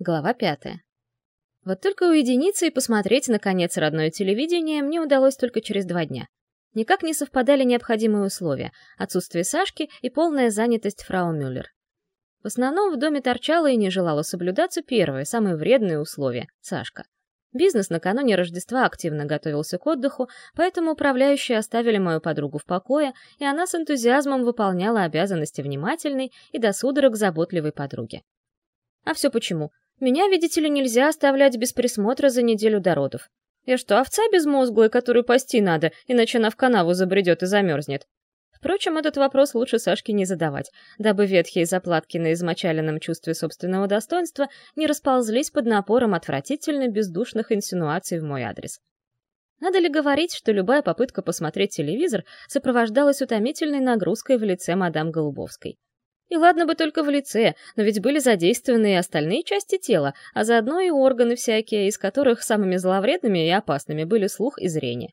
Глава пятая. Вот только уединиться и посмотреть, наконец, родное телевидение мне удалось только через два дня. Никак не совпадали необходимые условия — отсутствие Сашки и полная занятость фрау Мюллер. В основном в доме торчала и не желала соблюдаться первое, самое вредное условие — Сашка. Бизнес накануне Рождества активно готовился к отдыху, поэтому управляющие оставили мою подругу в покое, и она с энтузиазмом выполняла обязанности внимательной и до судорог заботливой подруги. А все почему? Меня, видите ли, нельзя оставлять без присмотра за неделю до родов. Я что, овца безмозглая, которую пасти надо, иначе она в канаву забредет и замерзнет? Впрочем, этот вопрос лучше Сашке не задавать, дабы ветхие заплатки на измочаленном чувстве собственного достоинства не расползлись под напором отвратительно бездушных инсинуаций в мой адрес. Надо ли говорить, что любая попытка посмотреть телевизор сопровождалась утомительной нагрузкой в лице мадам Голубовской? И ладно бы только в лице, но ведь были задействованы и остальные части тела, а заодно и органы всякие, из которых самыми зловредными и опасными были слух и зрение.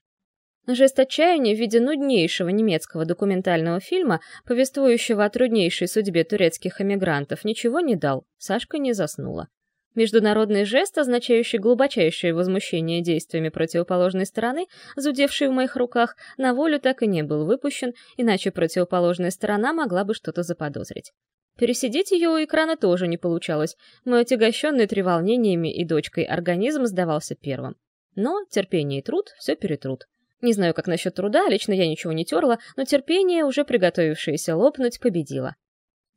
Жест отчаяния в виде нуднейшего немецкого документального фильма, повествующего о труднейшей судьбе турецких эмигрантов, ничего не дал, Сашка не заснула. Международный жест, означающий глубочайшее возмущение действиями противоположной стороны, зудевший в моих руках, на волю так и не был выпущен, иначе противоположная сторона могла бы что-то заподозрить. Пересидеть ее у экрана тоже не получалось, мой отягощенный треволнениями и дочкой организм сдавался первым. Но терпение и труд все перетрут. Не знаю, как насчет труда, лично я ничего не терла, но терпение, уже приготовившееся лопнуть, победило.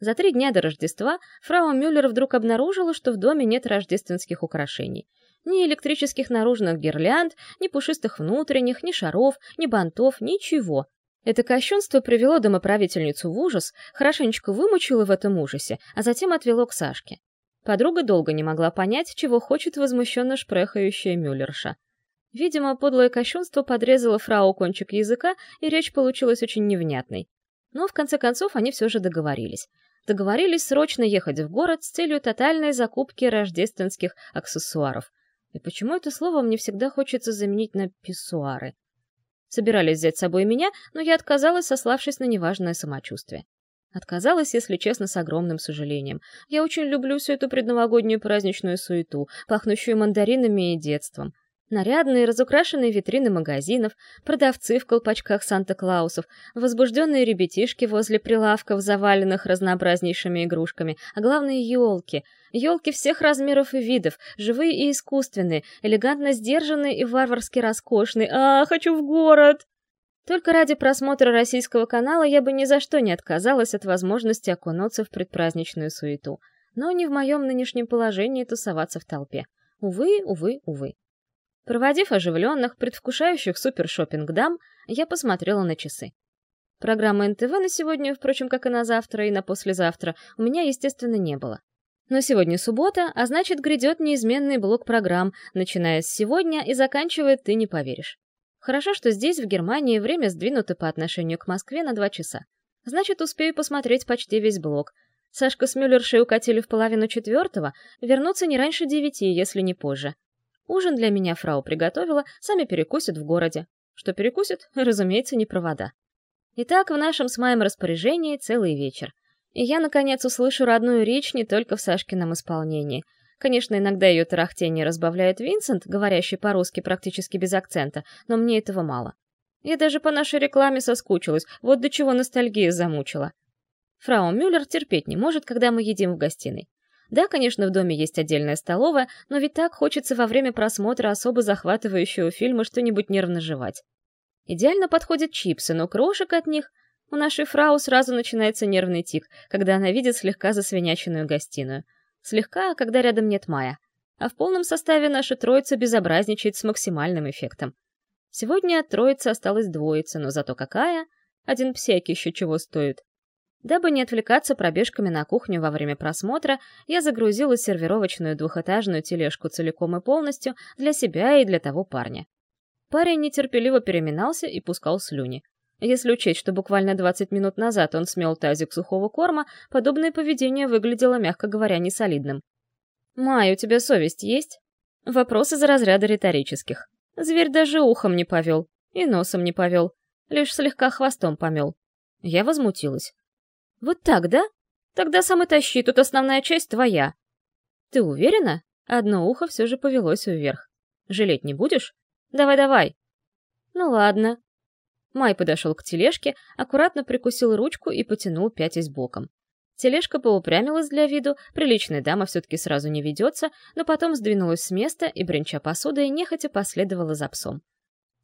За три дня до Рождества фрау Мюллер вдруг обнаружила, что в доме нет рождественских украшений. Ни электрических наружных гирлянд, ни пушистых внутренних, ни шаров, ни бантов, ничего. Это кощунство привело домоправительницу в ужас, хорошенечко вымучило в этом ужасе, а затем отвело к Сашке. Подруга долго не могла понять, чего хочет возмущенно шпрехающая Мюллерша. Видимо, подлое кощунство подрезало фрау кончик языка, и речь получилась очень невнятной. Но в конце концов они все же договорились договорились срочно ехать в город с целью тотальной закупки рождественских аксессуаров. И почему это слово мне всегда хочется заменить на писсуары? Собирались взять с собой меня, но я отказалась, сославшись на неважное самочувствие. Отказалась, если честно, с огромным сожалением. Я очень люблю всю эту предновогоднюю праздничную суету, пахнущую мандаринами и детством. Нарядные, разукрашенные витрины магазинов, продавцы в колпачках Санта-Клаусов, возбужденные ребятишки возле прилавков, заваленных разнообразнейшими игрушками, а главное — елки. Елки всех размеров и видов, живые и искусственные, элегантно сдержанные и варварски роскошные. А, хочу в город! Только ради просмотра российского канала я бы ни за что не отказалась от возможности окунуться в предпраздничную суету. Но не в моем нынешнем положении тусоваться в толпе. Увы, увы, увы. Проводив оживленных, предвкушающих супершопинг дам, я посмотрела на часы. Программы НТВ на сегодня, впрочем, как и на завтра и на послезавтра, у меня, естественно, не было. Но сегодня суббота, а значит, грядет неизменный блок программ, начиная с сегодня и заканчивая «ты не поверишь». Хорошо, что здесь, в Германии, время сдвинуто по отношению к Москве на два часа. Значит, успею посмотреть почти весь блок. Сашка с Мюллершей укатили в половину четвертого, вернуться не раньше девяти, если не позже. Ужин для меня фрау приготовила, сами перекусят в городе. Что перекусят? Разумеется, не провода. Итак, в нашем с моим распоряжении целый вечер. И я, наконец, услышу родную речь не только в Сашкином исполнении. Конечно, иногда ее тарахтение разбавляет Винсент, говорящий по-русски практически без акцента, но мне этого мало. Я даже по нашей рекламе соскучилась, вот до чего ностальгия замучила. Фрау Мюллер терпеть не может, когда мы едим в гостиной. Да, конечно, в доме есть отдельная столовая, но ведь так хочется во время просмотра особо захватывающего фильма что-нибудь нервно жевать. Идеально подходят чипсы, но крошек от них... У нашей фрау сразу начинается нервный тик, когда она видит слегка засвиняченную гостиную. Слегка, когда рядом нет Мая. А в полном составе наша троица безобразничает с максимальным эффектом. Сегодня от троицы осталось двоица, но зато какая? Один псяк еще чего стоит. Дабы не отвлекаться пробежками на кухню во время просмотра, я загрузила сервировочную двухэтажную тележку целиком и полностью для себя и для того парня. Парень нетерпеливо переминался и пускал слюни. Если учесть, что буквально 20 минут назад он смел тазик сухого корма, подобное поведение выглядело, мягко говоря, несолидным. «Май, у тебя совесть есть?» Вопрос из разряда риторических. Зверь даже ухом не повел, и носом не повел, лишь слегка хвостом помел. Я возмутилась. «Вот так, да? Тогда сам и тащи, тут основная часть твоя». Ты уверена? Одно ухо все же повелось вверх. Жалеть не будешь? Давай-давай. Ну ладно. Май подошел к тележке, аккуратно прикусил ручку и потянул пятясь боком. Тележка поупрямилась для виду, приличная дама все-таки сразу не ведется, но потом сдвинулась с места и, бренча посудой, нехотя последовала за псом.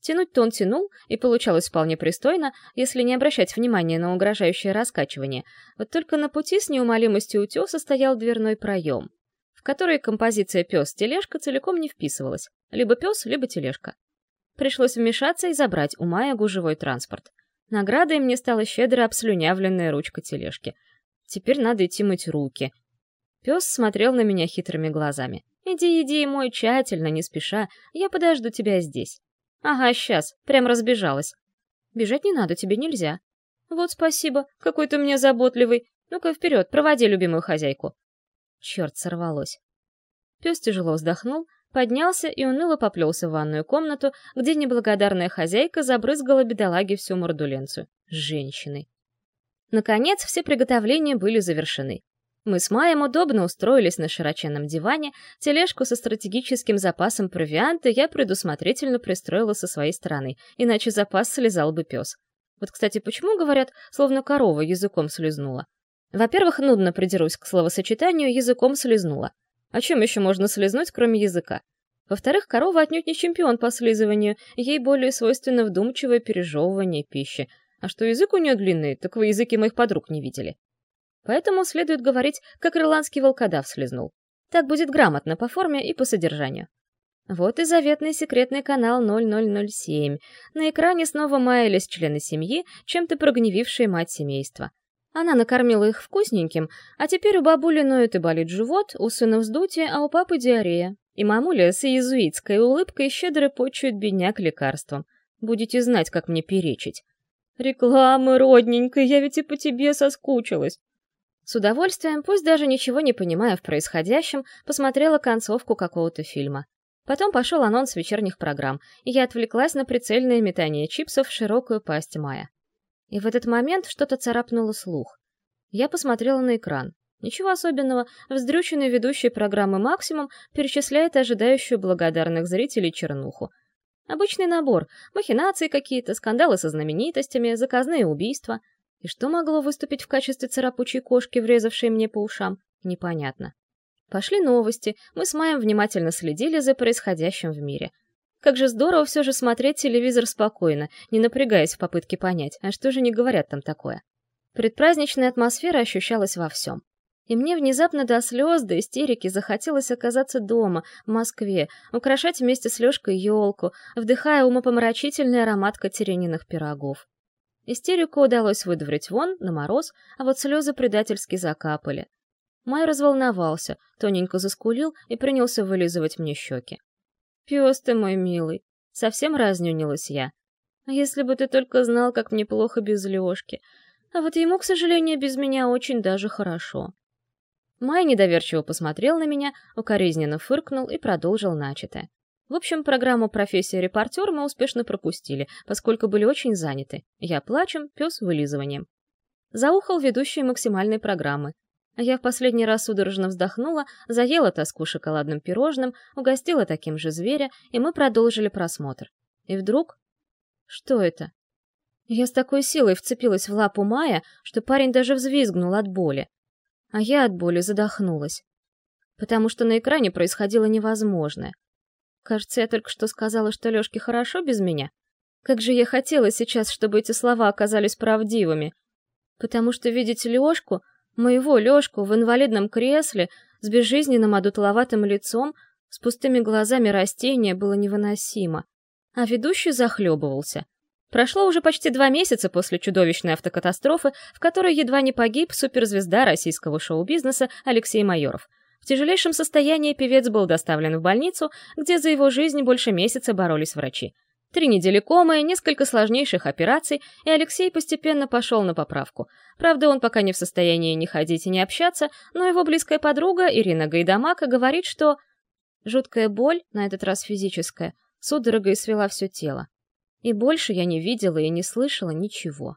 Тянуть-то он тянул, и получалось вполне пристойно, если не обращать внимания на угрожающее раскачивание. Вот только на пути с неумолимостью утеса стоял дверной проем, в который композиция пес-тележка целиком не вписывалась. Либо пес, либо тележка. Пришлось вмешаться и забрать у Мая гужевой транспорт. Наградой мне стала щедро обслюнявленная ручка тележки. Теперь надо идти мыть руки. Пес смотрел на меня хитрыми глазами. «Иди, иди, мой тщательно, не спеша, я подожду тебя здесь». Ага, сейчас, прям разбежалась. Бежать не надо, тебе нельзя. Вот спасибо, какой ты мне заботливый. Ну-ка вперед, проводи любимую хозяйку. Черт, сорвалось. Пес тяжело вздохнул, поднялся и уныло поплелся в ванную комнату, где неблагодарная хозяйка забрызгала бедолаге всю мордуленцию. Женщиной. Наконец, все приготовления были завершены. Мы с Маем удобно устроились на широченном диване, тележку со стратегическим запасом провианта я предусмотрительно пристроила со своей стороны, иначе запас слезал бы пес. Вот, кстати, почему говорят, словно корова языком слезнула? Во-первых, нудно придерусь к словосочетанию «языком слезнула». О чем еще можно слезнуть, кроме языка? Во-вторых, корова отнюдь не чемпион по слизыванию, ей более свойственно вдумчивое пережевывание пищи. А что язык у нее длинный, так вы языки моих подруг не видели. Поэтому следует говорить, как ирландский волкодав слезнул. Так будет грамотно по форме и по содержанию. Вот и заветный секретный канал 0007. На экране снова маялись члены семьи, чем-то прогневившие мать семейства. Она накормила их вкусненьким, а теперь у бабули ноет и болит живот, у сына вздутие, а у папы диарея. И мамуля с иезуитской улыбкой щедро почует бедняк лекарством. Будете знать, как мне перечить. «Реклама, родненькая, я ведь и по тебе соскучилась. С удовольствием, пусть даже ничего не понимая в происходящем, посмотрела концовку какого-то фильма. Потом пошел анонс вечерних программ, и я отвлеклась на прицельное метание чипсов в широкую пасть Мая. И в этот момент что-то царапнуло слух. Я посмотрела на экран. Ничего особенного, вздрюченный ведущий программы «Максимум» перечисляет ожидающую благодарных зрителей чернуху. Обычный набор, махинации какие-то, скандалы со знаменитостями, заказные убийства — и что могло выступить в качестве царапучей кошки, врезавшей мне по ушам, непонятно. Пошли новости, мы с Маем внимательно следили за происходящим в мире. Как же здорово все же смотреть телевизор спокойно, не напрягаясь в попытке понять, а что же не говорят там такое. Предпраздничная атмосфера ощущалась во всем. И мне внезапно до слез, до истерики захотелось оказаться дома, в Москве, украшать вместе с Лёшкой елку, вдыхая умопомрачительный аромат Катерининых пирогов. Истерику удалось выдворить вон, на мороз, а вот слезы предательски закапали. Май разволновался, тоненько заскулил и принялся вылизывать мне щеки. «Пес ты мой милый!» Совсем разнюнилась я. «А если бы ты только знал, как мне плохо без Лешки. А вот ему, к сожалению, без меня очень даже хорошо». Май недоверчиво посмотрел на меня, укоризненно фыркнул и продолжил начатое. В общем, программу «Профессия репортер» мы успешно пропустили, поскольку были очень заняты. Я плачем, пес вылизыванием. Заухал ведущий максимальной программы. Я в последний раз судорожно вздохнула, заела тоску шоколадным пирожным, угостила таким же зверя, и мы продолжили просмотр. И вдруг... Что это? Я с такой силой вцепилась в лапу Мая, что парень даже взвизгнул от боли. А я от боли задохнулась. Потому что на экране происходило невозможное. Кажется, я только что сказала, что Лёшке хорошо без меня. Как же я хотела сейчас, чтобы эти слова оказались правдивыми. Потому что видеть Лёшку, моего Лёшку в инвалидном кресле, с безжизненным одутловатым лицом, с пустыми глазами растения было невыносимо. А ведущий захлебывался. Прошло уже почти два месяца после чудовищной автокатастрофы, в которой едва не погиб суперзвезда российского шоу-бизнеса Алексей Майоров — в тяжелейшем состоянии певец был доставлен в больницу, где за его жизнь больше месяца боролись врачи. Три недели комы, несколько сложнейших операций, и Алексей постепенно пошел на поправку. Правда, он пока не в состоянии ни ходить и ни общаться, но его близкая подруга Ирина Гайдамака говорит, что... Жуткая боль, на этот раз физическая, судорогой свела все тело. И больше я не видела и не слышала ничего.